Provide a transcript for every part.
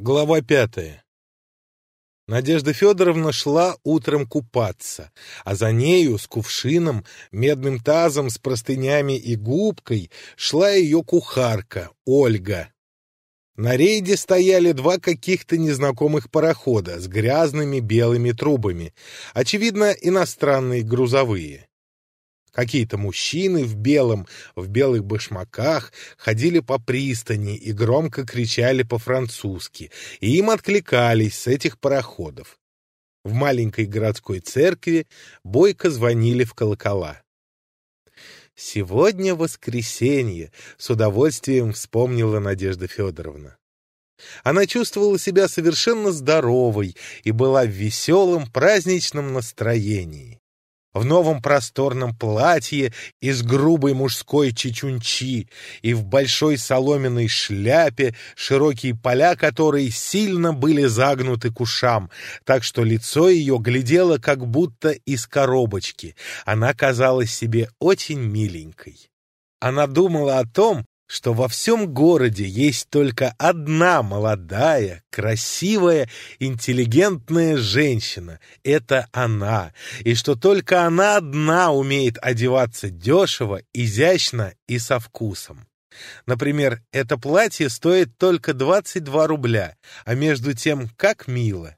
Глава пятая. Надежда Федоровна шла утром купаться, а за нею с кувшином, медным тазом с простынями и губкой шла ее кухарка Ольга. На рейде стояли два каких-то незнакомых парохода с грязными белыми трубами, очевидно, иностранные грузовые какие то мужчины в белом, в белых башмаках, ходили по пристани и громко кричали по-французски, и им откликались с этих пароходов. В маленькой городской церкви бойко звонили в колокола. «Сегодня воскресенье», — с удовольствием вспомнила Надежда Федоровна. Она чувствовала себя совершенно здоровой и была в веселом праздничном настроении. в новом просторном платье из грубой мужской чечунчи и в большой соломенной шляпе, широкие поля которой сильно были загнуты к ушам, так что лицо ее глядело как будто из коробочки. Она казалась себе очень миленькой. Она думала о том, что во всем городе есть только одна молодая, красивая, интеллигентная женщина. Это она. И что только она одна умеет одеваться дешево, изящно и со вкусом. Например, это платье стоит только 22 рубля, а между тем, как мило.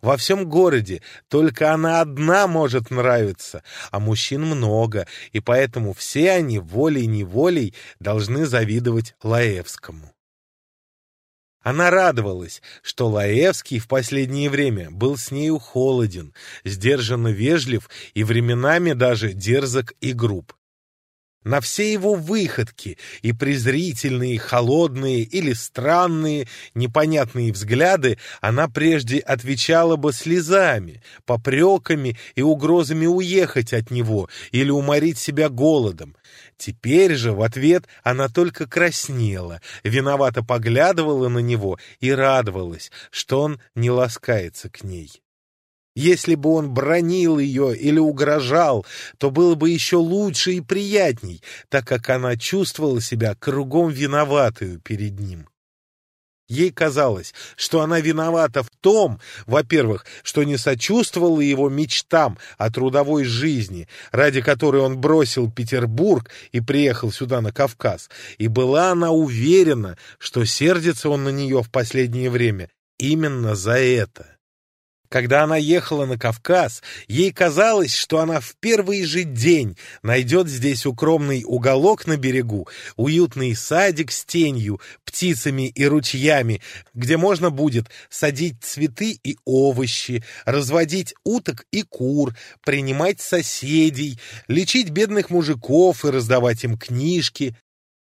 Во всем городе только она одна может нравиться, а мужчин много, и поэтому все они волей-неволей должны завидовать Лаевскому. Она радовалась, что Лаевский в последнее время был с нею холоден, сдержанно вежлив и временами даже дерзок и груб. На все его выходки и презрительные, холодные или странные, непонятные взгляды она прежде отвечала бы слезами, попреками и угрозами уехать от него или уморить себя голодом. Теперь же в ответ она только краснела, виновато поглядывала на него и радовалась, что он не ласкается к ней. Если бы он бронил ее или угрожал, то было бы еще лучше и приятней, так как она чувствовала себя кругом виноватую перед ним. Ей казалось, что она виновата в том, во-первых, что не сочувствовала его мечтам о трудовой жизни, ради которой он бросил Петербург и приехал сюда на Кавказ, и была она уверена, что сердится он на нее в последнее время именно за это. Когда она ехала на Кавказ, ей казалось, что она в первый же день найдет здесь укромный уголок на берегу, уютный садик с тенью, птицами и ручьями, где можно будет садить цветы и овощи, разводить уток и кур, принимать соседей, лечить бедных мужиков и раздавать им книжки,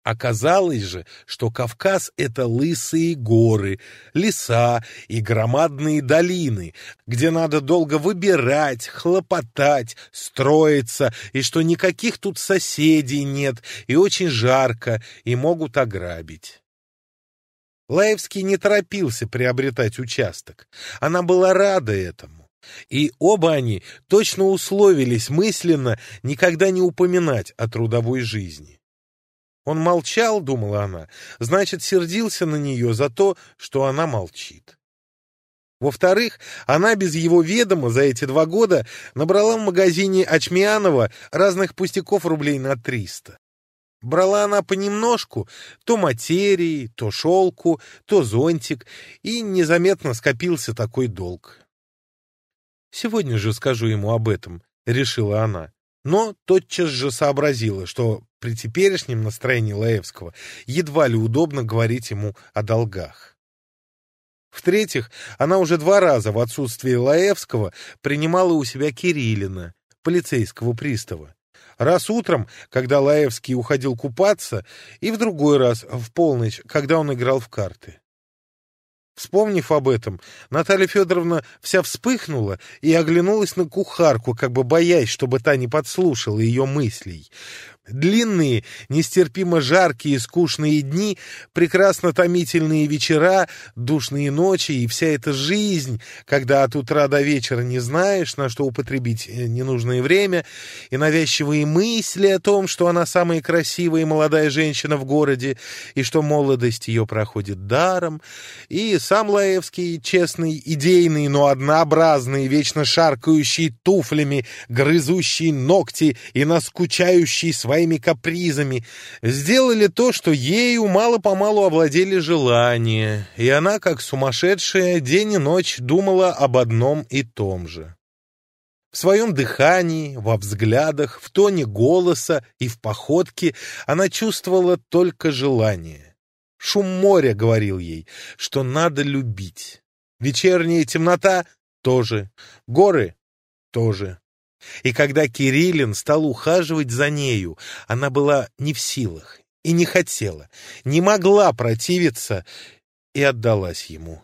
Оказалось же, что Кавказ — это лысые горы, леса и громадные долины, где надо долго выбирать, хлопотать, строиться, и что никаких тут соседей нет, и очень жарко, и могут ограбить. Лаевский не торопился приобретать участок. Она была рада этому. И оба они точно условились мысленно никогда не упоминать о трудовой жизни. Он молчал, думала она, значит, сердился на нее за то, что она молчит. Во-вторых, она без его ведома за эти два года набрала в магазине Ачмианова разных пустяков рублей на триста. Брала она понемножку, то материи, то шелку, то зонтик, и незаметно скопился такой долг. «Сегодня же скажу ему об этом», — решила она но тотчас же сообразила, что при теперешнем настроении Лаевского едва ли удобно говорить ему о долгах. В-третьих, она уже два раза в отсутствие Лаевского принимала у себя Кириллина, полицейского пристава. Раз утром, когда Лаевский уходил купаться, и Вспомнив об этом, Наталья Федоровна вся вспыхнула и оглянулась на кухарку, как бы боясь, чтобы та не подслушала ее мыслей длинные, нестерпимо жаркие скучные дни, прекрасно томительные вечера, душные ночи и вся эта жизнь, когда от утра до вечера не знаешь, на что употребить э, ненужное время, и навязчивые мысли о том, что она самая красивая и молодая женщина в городе, и что молодость ее проходит даром, и сам Лаевский, честный, идейный, но однообразный, вечно шаркающий туфлями, грызущий ногти и наскучающий своей своими капризами, сделали то, что ею мало-помалу овладели желания, и она, как сумасшедшая, день и ночь думала об одном и том же. В своем дыхании, во взглядах, в тоне голоса и в походке она чувствовала только желание. Шум моря говорил ей, что надо любить. Вечерняя темнота тоже, горы тоже. И когда Кириллин стал ухаживать за нею, она была не в силах и не хотела, не могла противиться и отдалась ему.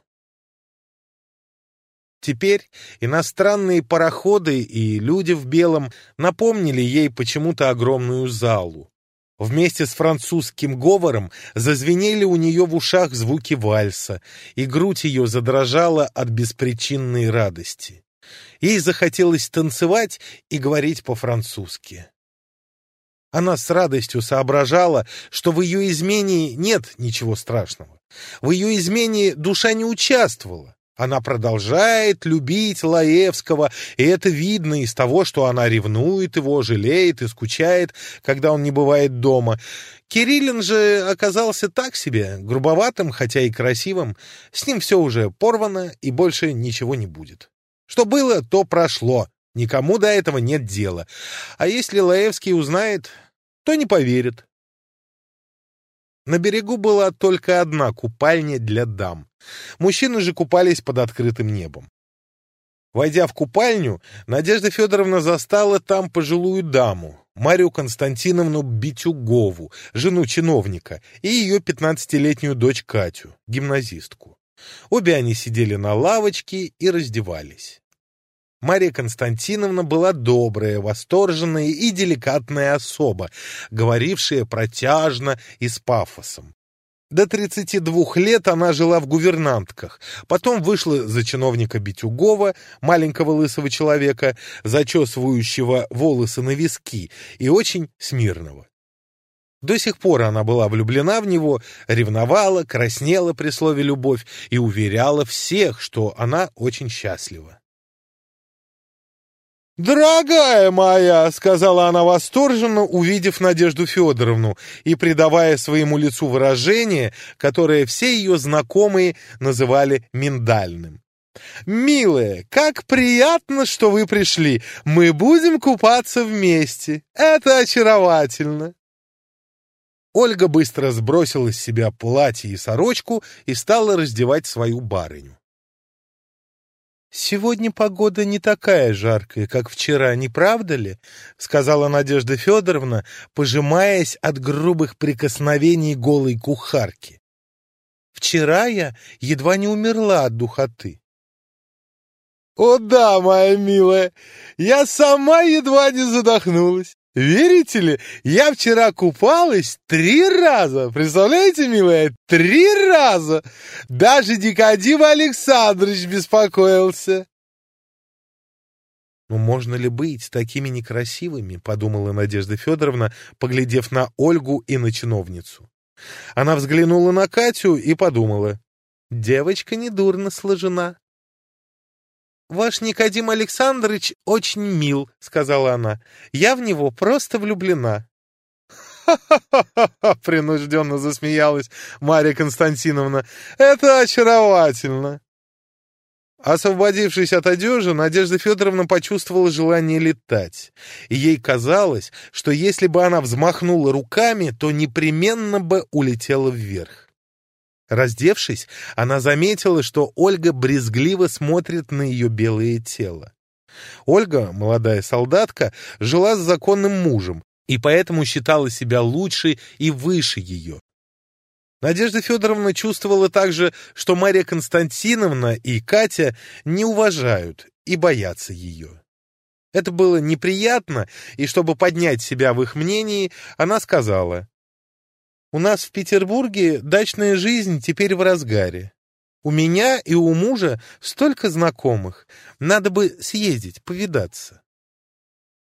Теперь иностранные пароходы и люди в белом напомнили ей почему-то огромную залу. Вместе с французским говором зазвенели у нее в ушах звуки вальса, и грудь ее задрожала от беспричинной радости. Ей захотелось танцевать и говорить по-французски. Она с радостью соображала, что в ее измене нет ничего страшного. В ее измене душа не участвовала. Она продолжает любить Лаевского, и это видно из того, что она ревнует его, жалеет и скучает, когда он не бывает дома. Кириллин же оказался так себе, грубоватым, хотя и красивым. С ним все уже порвано, Что было, то прошло. Никому до этого нет дела. А если Лаевский узнает, то не поверит. На берегу была только одна купальня для дам. Мужчины же купались под открытым небом. Войдя в купальню, Надежда Федоровна застала там пожилую даму, Марию Константиновну Битюгову, жену чиновника, и ее пятнадцатилетнюю дочь Катю, гимназистку. Обе они сидели на лавочке и раздевались. Мария Константиновна была добрая, восторженная и деликатная особа, говорившая протяжно и с пафосом. До 32 лет она жила в гувернантках, потом вышла за чиновника Битюгова, маленького лысого человека, зачесывающего волосы на виски, и очень смирного. До сих пор она была влюблена в него, ревновала, краснела при слове «любовь» и уверяла всех, что она очень счастлива. «Дорогая моя!» — сказала она восторженно, увидев Надежду Федоровну и придавая своему лицу выражение, которое все ее знакомые называли миндальным. «Милая, как приятно, что вы пришли! Мы будем купаться вместе! Это очаровательно!» Ольга быстро сбросила с себя платье и сорочку и стала раздевать свою барыню. «Сегодня погода не такая жаркая, как вчера, не правда ли?» — сказала Надежда Федоровна, пожимаясь от грубых прикосновений голой кухарки. «Вчера я едва не умерла от духоты». «О да, моя милая, я сама едва не задохнулась. Верите ли, я вчера купалась три раза. Представляете, милая, три раза. Даже Никодим Александрович беспокоился. «Ну, можно ли быть такими некрасивыми?» — подумала Надежда Федоровна, поглядев на Ольгу и на чиновницу. Она взглянула на Катю и подумала. «Девочка недурно сложена. «Ваш Никодим Александрович очень мил», — сказала она. «Я в него просто влюблена». «Ха-ха-ха!» — принужденно засмеялась Марья Константиновна. «Это очаровательно!» Освободившись от одежи, Надежда Федоровна почувствовала желание летать. И ей казалось, что если бы она взмахнула руками, то непременно бы улетела вверх. Раздевшись, она заметила, что Ольга брезгливо смотрит на ее белое тело. Ольга, молодая солдатка, жила с законным мужем и поэтому считала себя лучше и выше ее. Надежда Федоровна чувствовала также, что Мария Константиновна и Катя не уважают и боятся ее. Это было неприятно, и чтобы поднять себя в их мнении, она сказала, «У нас в Петербурге дачная жизнь теперь в разгаре. У меня и у мужа столько знакомых. Надо бы съездить, повидаться».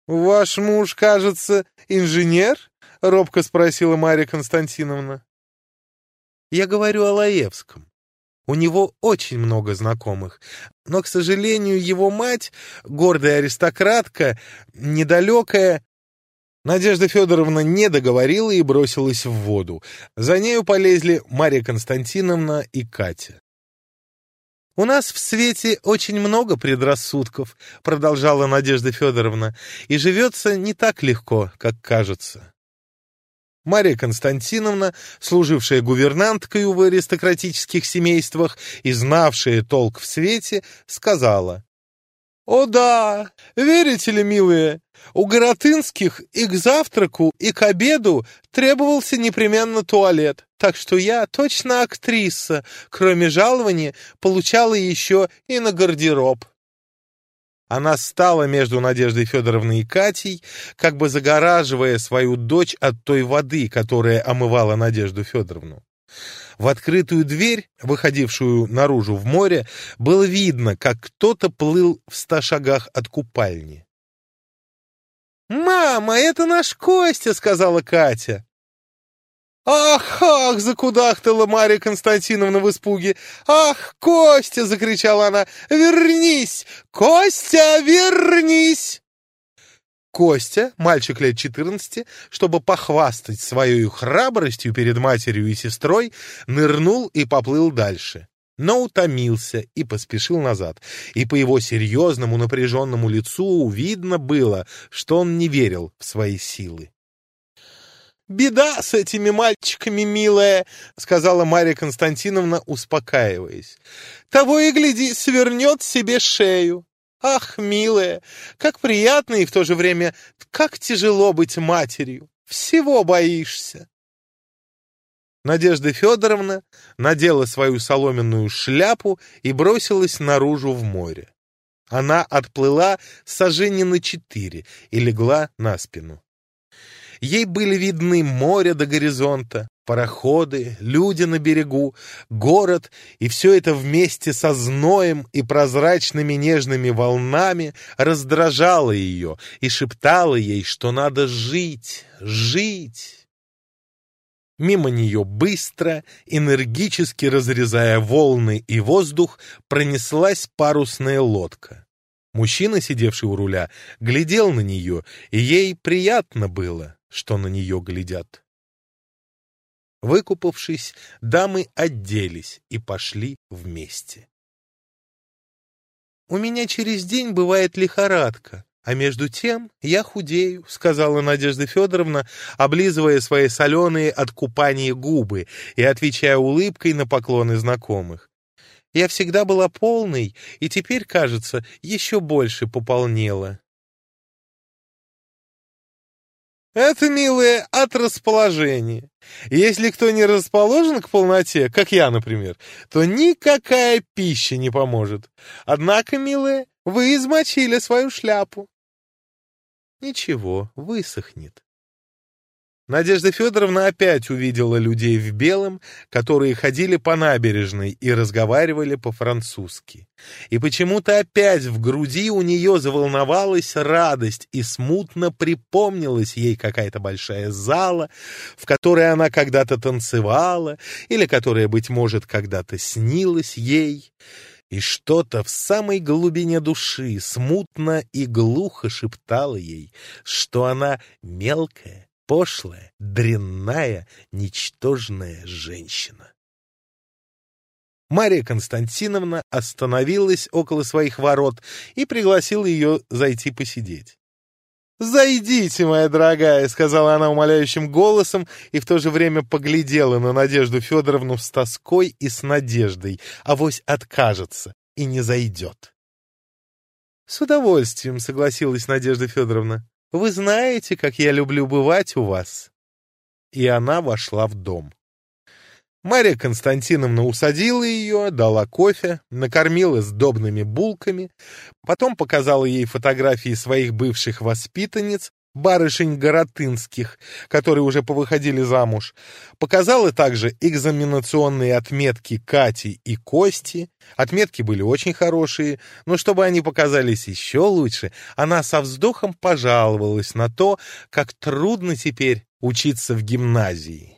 «Ваш муж, кажется, инженер?» — робко спросила Марья Константиновна. «Я говорю о Лаевском. У него очень много знакомых, но, к сожалению, его мать, гордая аристократка, недалекая... Надежда Федоровна не договорила и бросилась в воду. За нею полезли Мария Константиновна и Катя. «У нас в свете очень много предрассудков», — продолжала Надежда Федоровна, «и живется не так легко, как кажется». Мария Константиновна, служившая гувернанткой в аристократических семействах и знавшая толк в свете, сказала, «О да, верите ли, милые, у Горотынских и к завтраку, и к обеду требовался непременно туалет, так что я, точно актриса, кроме жалования, получала еще и на гардероб». Она стала между Надеждой Федоровной и Катей, как бы загораживая свою дочь от той воды, которая омывала Надежду Федоровну. В открытую дверь, выходившую наружу в море, было видно, как кто-то плыл в ста шагах от купальни. «Мама, это наш Костя!» — сказала Катя. «Ах, Костя, мальчик лет 14, чтобы похвастать своей храбростью перед матерью и сестрой, нырнул и поплыл дальше. Но утомился и поспешил назад, и по его серьезному напряженному лицу видно было, что он не верил в свои силы. «Беда с этими мальчиками, милая!» — сказала Марья Константиновна, успокаиваясь. «Того и гляди, свернет себе шею!» «Ах, милая, как приятно и в то же время, как тяжело быть матерью! Всего боишься!» Надежда Федоровна надела свою соломенную шляпу и бросилась наружу в море. Она отплыла сожжение на четыре и легла на спину. Ей были видны море до горизонта, пароходы, люди на берегу, город, и все это вместе со зноем и прозрачными нежными волнами раздражало ее и шептало ей, что надо жить, жить. Мимо нее быстро, энергически разрезая волны и воздух, пронеслась парусная лодка. Мужчина, сидевший у руля, глядел на нее, и ей приятно было, что на нее глядят выкупавшись, дамы отделись и пошли вместе. «У меня через день бывает лихорадка, а между тем я худею», — сказала Надежда Федоровна, облизывая свои соленые от купания губы и отвечая улыбкой на поклоны знакомых. «Я всегда была полной, и теперь, кажется, еще больше пополнела». Это, милые, от расположения. Если кто не расположен к полноте, как я, например, то никакая пища не поможет. Однако, милые, вы измочили свою шляпу. Ничего, высохнет. Надежда Федоровна опять увидела людей в белом, которые ходили по набережной и разговаривали по-французски. И почему-то опять в груди у нее заволновалась радость и смутно припомнилась ей какая-то большая зала, в которой она когда-то танцевала или которая, быть может, когда-то снилась ей. И что-то в самой глубине души смутно и глухо шептало ей, что она мелкая, пошлая, дрянная, ничтожная женщина. Мария Константиновна остановилась около своих ворот и пригласила ее зайти посидеть. «Зайдите, моя дорогая», — сказала она умоляющим голосом и в то же время поглядела на Надежду Федоровну с тоской и с надеждой. Авось откажется и не зайдет. «С удовольствием», — согласилась Надежда Федоровна. Вы знаете, как я люблю бывать у вас». И она вошла в дом. Мария Константиновна усадила ее, дала кофе, накормила сдобными булками, потом показала ей фотографии своих бывших воспитанниц, барышень Горотынских, которые уже повыходили замуж, показала также экзаменационные отметки Кати и Кости. Отметки были очень хорошие, но чтобы они показались еще лучше, она со вздохом пожаловалась на то, как трудно теперь учиться в гимназии.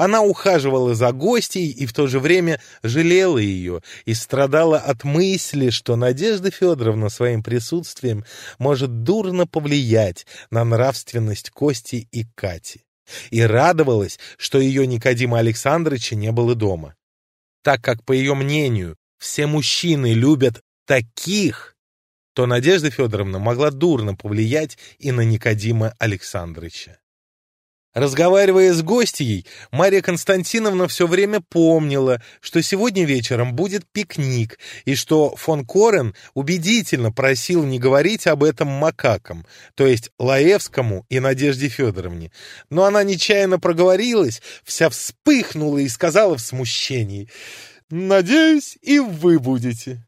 Она ухаживала за гостей и в то же время жалела ее и страдала от мысли, что Надежда Федоровна своим присутствием может дурно повлиять на нравственность Кости и Кати. И радовалась, что ее Никодима Александровича не было дома. Так как, по ее мнению, все мужчины любят таких, то Надежда Федоровна могла дурно повлиять и на Никодима Александровича. Разговаривая с гостьей, Мария Константиновна все время помнила, что сегодня вечером будет пикник, и что фон Корен убедительно просил не говорить об этом макакам, то есть Лаевскому и Надежде Федоровне. Но она нечаянно проговорилась, вся вспыхнула и сказала в смущении, «Надеюсь, и вы будете».